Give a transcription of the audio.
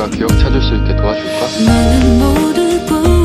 내가 기억 찾을 수 있게 도와줄까?